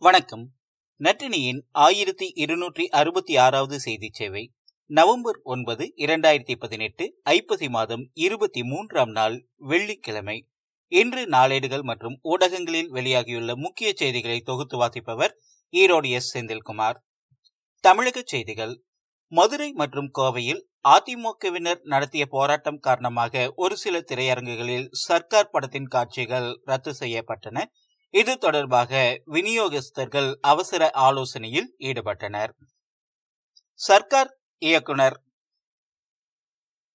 வணக்கம். நற்றினியின் ஆயிரத்தி இருநூற்றி அறுபத்தி ஆறாவது செய்தி சேவை நவம்பர் ஒன்பது இரண்டாயிரத்தி பதினெட்டு ஐப்பசி மாதம் இருபத்தி மூன்றாம் நாள் வெள்ளிக்கிழமை. இன்று நாளேடுகள் மற்றும் ஊடகங்களில் வெளியாகியுள்ள முக்கிய செய்திகளை தொகுத்து வாசிப்பவர் ஈரோடு எஸ். செந்தில்குமார். தமிழக செய்திகள் மதுரை மற்றும் கோவையில் அதிமுகவினர் நடத்திய போராட்டம் காரணமாக ஒரு சில திரையரங்குகளில் சர்க்கார் படத்தின் காட்சிகள் ரத்து செய்யப்பட்டன. இது தொடர்பாக விநியோகஸ்தர்கள் அவசர ஆலோசனையில் ஈடுபட்டனர். சர்க்கார் இயக்குனர்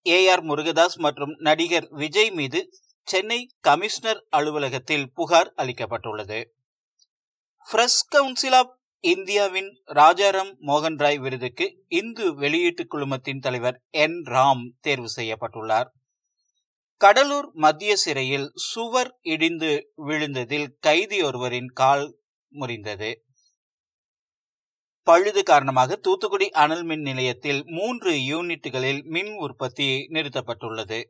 ஏ ஆர் முருகதாஸ் மற்றும் நடிகர் விஜய் மீது சென்னை கமிஷனர் அலுவலகத்தில் புகார் அளிக்கப்பட்டுள்ளது. பிரஸ் கவுன்சில் ஆப் இந்தியாவின் ராஜாராம் மோகன் ராய் விருதுக்கு இந்து வெளியீட்டு குழுமத்தின் தலைவர் என் ராம் தேர்வு செய்யப்பட்டுள்ளார். கடலூர் மத்திய சிறையில் சுவர் இடிந்து விழுந்ததில் கைதி ஒருவரின் கால் முறிந்தது. பழுது காரணமாக தூத்துக்குடி அனல் மின் நிலையத்தில் மூன்று யூனிட்டுகளில் மின் உற்பத்தி நிறுத்தப்பட்டுள்ளது.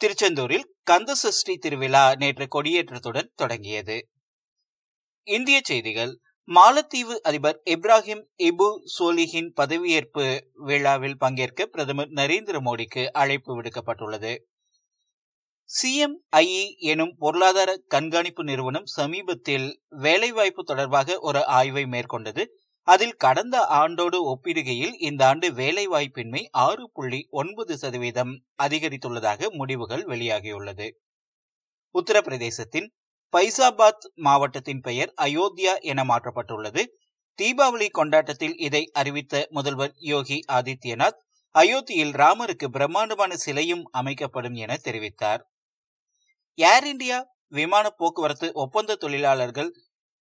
திருச்செந்தூரில் கந்தசஷ்டி திருவிழா நேற்று கொடியேற்றத்துடன் தொடங்கியது. இந்திய செய்திகள் மாலத்தீவு அதிபர் இப்ராஹிம் இபு சோலிஹின் பதவியேற்பு விழாவில் பங்கேற்க பிரதமர் நரேந்திர மோடிக்கு அழைப்பு விடுக்கப்பட்டுள்ளது. சிஎம்ஐஇ எனும் பொருளாதார கண்காணிப்பு நிறுவனம் சமீபத்தில் வேலைவாய்ப்பு தொடர்பாக ஒரு ஆய்வை மேற்கொண்டது. அதில் கடந்த ஆண்டோடு ஒப்பிடுகையில் இந்த ஆண்டு வேலைவாய்ப்பின்மை ஆறு புள்ளி ஒன்பது சதவீதம் அதிகரித்துள்ளதாக முடிவுகள் வெளியாகியுள்ளது. உத்தரப்பிரதேசத்தின் பைசாபாத் மாவட்டத்தின் பெயர் அயோத்தியா என மாற்றப்பட்டுள்ளது. தீபாவளி கொண்டாட்டத்தில் இதை அறிவித்த முதல்வர் யோகி ஆதித்யநாத் அயோத்தியில் ராமருக்கு பிரம்மாண்டமான சிலையும் அமைக்கப்படும் என தெரிவித்தார். ஏர் இந்தியா விமான போக்குவரத்து ஒப்பந்த தொழிலாளர்கள்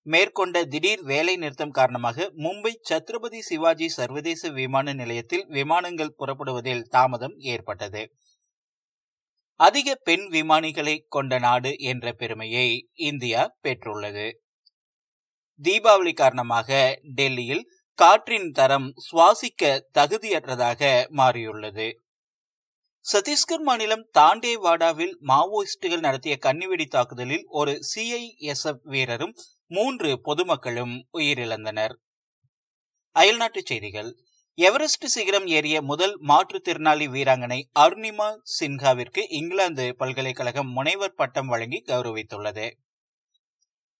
மேற்கொண்ட திடீர் வேலை நிறுத்தம் காரணமாக மும்பை சத்ரபதி சிவாஜி சர்வதேச விமான நிலையத்தில் விமானங்கள் புறப்படுவதில் தாமதம் ஏற்பட்டது. அதிக பெண் விமானிகளை கொண்ட நாடு என்ற பெருமையை இந்தியா பெற்றுள்ளது. தீபாவளி காரணமாக டெல்லியில் காற்றின் தரம் சுவாசிக்க தகுதியற்றதாக மாறியுள்ளது. சத்தீஸ்கர் மாநிலம் தாண்டேவாடாவில் மாவோயிஸ்டுகள் நடத்திய கன்னிவெடி தாக்குதலில் ஒரு சிஐஎஸ்எஃப் வீரரும் மூன்று பொதுமக்களும் உயிரிழந்தனர். அயல்நாட்டுச் செய்திகள். எவரெஸ்ட் சிகரம் ஏறிய முதல் மாற்றுத்திறனாளி வீராங்கனை அருணிமா சின்ஹாவிற்கு இங்கிலாந்து பல்கலைக்கழகம் முனைவர் பட்டம் வழங்கி கௌரவித்துள்ளது.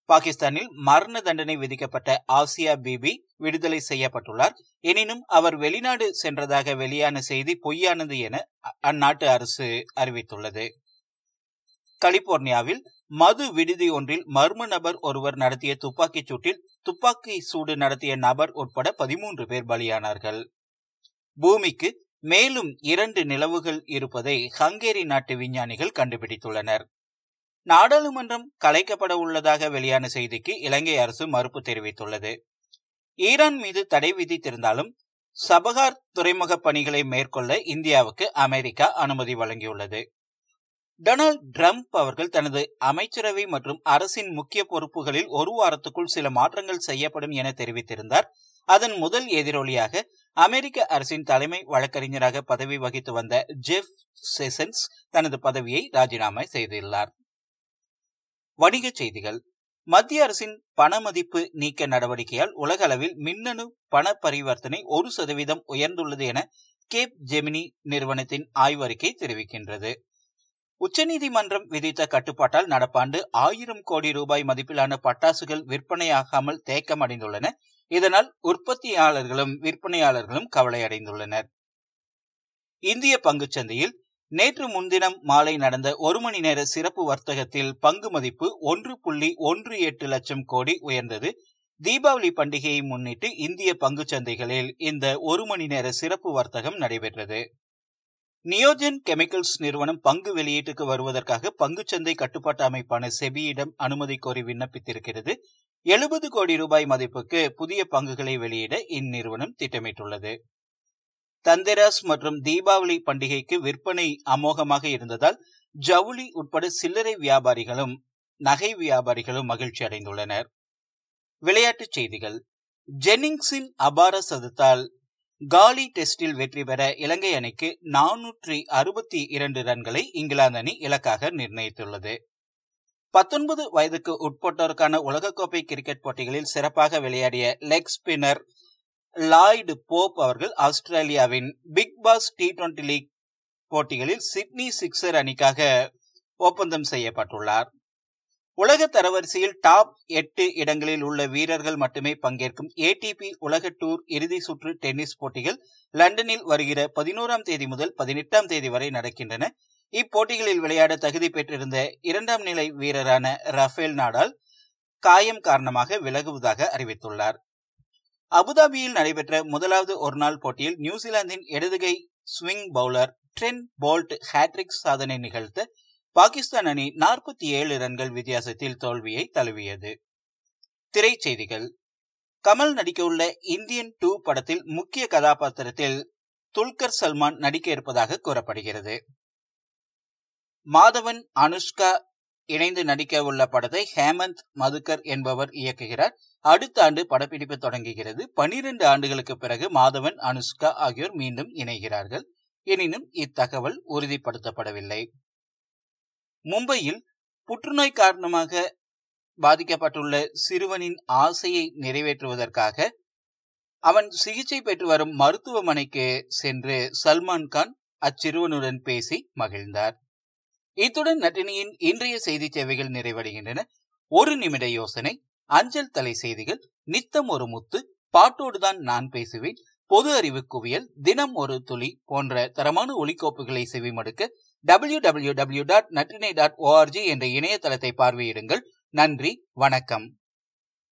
பாகிஸ்தானில் மரண தண்டனை விதிக்கப்பட்ட ஆசியா பிபி விடுதலை செய்யப்பட்டுள்ளார். எனினும் அவர் வெளிநாடு சென்றதாக வெளியான செய்தி பொய்யானது என அந்நாட்டு அரசு அறிவித்துள்ளது. கலிபோர்னியாவில் மது விடுதி ஒன்றில் மர்ம நபர் ஒருவர் நடத்திய துப்பாக்கிச் சூட்டில் துப்பாக்கி சூடு நடத்திய நபர் உட்பட பதிமூன்று பேர் பலியானார்கள். பூமிக்கு மேலும் இரண்டு நிலவுகள் இருப்பதை ஹங்கேரி நாட்டு விஞ்ஞானிகள் கண்டுபிடித்துள்ளனர். நாடாளுமன்றம் கலைக்கப்பட உள்ளதாக வெளியான செய்திக்கு இலங்கை அரசு மறுப்பு தெரிவித்துள்ளது. ஈரான் மீது தடை விதித்திருந்தாலும் சபகார் துறைமுக பணிகளை மேற்கொள்ள இந்தியாவுக்கு அமெரிக்கா அனுமதி வழங்கியுள்ளது. டொனால்டு டிரம்ப் அவர்கள் தனது அமைச்சரவை மற்றும் அரசின் முக்கிய பொறுப்புகளில் ஒரு வாரத்துக்குள் சில மாற்றங்கள் செய்யப்படும் என தெரிவித்திருந்தார். அதன் முதல் எதிரொலியாக அமெரிக்க அரசின் தலைமை வழக்கறிஞராக பதவி வகித்து வந்த ஜெஃப் செசன்ஸ் தனது பதவியை ராஜினாமா செய்துள்ளார். வணிகச் செய்திகள். மத்திய அரசின் பண மதிப்பு நீக்க நடவடிக்கையால் உலகளவில் மின்னணு பண பரிவர்த்தனை ஒரு சதவீதம் உயர்ந்துள்ளது என கேப் ஜெமினி நிறுவனத்தின் ஆய்வறிக்கை தெரிவிக்கின்றது. உச்சநீதிமன்றம் விதித்த கட்டுப்பாட்டால் நடப்பாண்டு ஆயிரம் கோடி ரூபாய் மதிப்பிலான பட்டாசுகள் விற்பனையாகாமல் தேக்கமடைந்துள்ளன. இதனால் உற்பத்தியாளர்களும் விற்பனையாளர்களும் கவலையடைந்துள்ளனர். இந்திய பங்குச்சந்தையில் நேற்று முன்தினம் மாலை நடந்த ஒரு மணி நேர சிறப்பு வர்த்தகத்தில் பங்கு மதிப்பு ஒன்று புள்ளி ஒன்று எட்டு லட்சம் கோடி உயர்ந்தது. தீபாவளி பண்டிகையை முன்னிட்டு இந்திய பங்குச்சந்தைகளில் இந்த ஒரு மணி நேர சிறப்பு வர்த்தகம் நடைபெற்றது. நியோஜன் கெமிக்கல்ஸ் நிறுவனம் பங்கு வெளியீட்டுக்கு வருவதற்காக பங்குச்சந்தை கட்டுப்பாட்டு அமைப்பான செபியிடம் அனுமதி கோரி விண்ணப்பித்திருக்கிறது. எழுபது கோடி ரூபாய் மதிப்புக்கு புதிய பங்குகளை வெளியிட இந்நிறுவனம் திட்டமிட்டுள்ளது. தந்தராஸ் மற்றும் தீபாவளி பண்டிகைக்கு விற்பனை அமோகமாக இருந்ததால் ஜவுளி உட்பட சில்லறை வியாபாரிகளும் நகை வியாபாரிகளும் மகிழ்ச்சி அடைந்துள்ளனர். விளையாட்டுச் செய்திகள். ஜென்னிங்ஸின் அபார சதத்தால் காலி டெஸ்டில் வெற்றி பெற இலங்கை அணிக்கு நானூற்றி அறுபத்தி இரண்டு ரன்களை இங்கிலாந்து அணி இலக்காக நிர்ணயித்துள்ளது. பத்தொன்பது வயதுக்கு உட்பட்டோருக்கான உலகக்கோப்பை கிரிக்கெட் போட்டிகளில் சிறப்பாக விளையாடிய லெக் ஸ்பின்னர் லாய்டு போப் அவர்கள் ஆஸ்திரேலியாவின் Big Bash T twenty league போட்டிகளில் சிட்னி சிக்ஸர் அணிக்காக ஒப்பந்தம் செய்யப்பட்டுள்ளார். உலக தரவரிசையில் டாப் எட்டு இடங்களில் உள்ள வீரர்கள் மட்டுமே பங்கேற்கும் ஏடிபி உலக டூர் இறுதி சுற்று டென்னிஸ் போட்டிகள் லண்டனில் வருகிற பதினோராம் தேதி முதல் பதினெட்டாம் தேதி வரை நடக்கின்றன. இப்போட்டிகளில் விளையாட தகுதி பெற்றிருந்த இரண்டாம் நிலை வீரரான ரஃபேல் நாடால் காயம் காரணமாக விலகுவதாக அறிவித்துள்ளார். அபுதாபியில் நடைபெற்ற முதலாவது ஒருநாள் போட்டியில் நியூசிலாந்தின் இடதுகை swing bowler Trent Boult hat trick சாதனை நிகழ்த்த பாகிஸ்தான் அணி நாற்பத்தி ஏழு ரன்கள் வித்தியாசத்தில் தோல்வியை தழுவியது. திரைச்செய்திகள். கமல் நடிக்கவுள்ள இந்தியன் டூ படத்தில் முக்கிய கதாபாத்திரத்தில் துல்கர் சல்மான் நடிக்க இருப்பதாக கூறப்படுகிறது. மாதவன் அனுஷ்கா இணைந்து நடிக்க உள்ள படத்தை ஹேமந்த் மதுக்கர் என்பவர் இயக்குகிறார். அடுத்த ஆண்டு படப்பிடிப்பு தொடங்குகிறது. பனிரெண்டு ஆண்டுகளுக்கு பிறகு மாதவன் அனுஷ்கா ஆகியோர் மீண்டும் இணைகிறார்கள். எனினும் இத்தகவல் உறுதிப்படுத்தப்படவில்லை. மும்பையில் புற்றுநோய் காரணமாக பாதிக்கப்பட்டுள்ள சிறுவனின் ஆசையை நிறைவேற்றுவதற்காக அவன் சிகிச்சை பெற்று வரும் மருத்துவமனைக்கு சென்று சல்மான் கான் அச்சிறுவனுடன் பேசி மகிழ்ந்தார். இத்துடன் நட்டினியின் இன்றைய செய்தி சேவைகள் நிறைவடைகின்றன. ஒரு நிமிட யோசனை அஞ்சல் தலை செய்திகள் நித்தம் ஒரு முத்து பாட்டோடுதான் நான் பேசுவேன் பொது அறிவு குவியல் தினம் ஒரு துளி போன்ற தரமான ஒலிக்கோப்புகளை செவிமடுக்க W W W dot Natrinai dot ORG என்ற இணையதளத்தை பார்வையிடுங்கள். நன்றி வணக்கம்.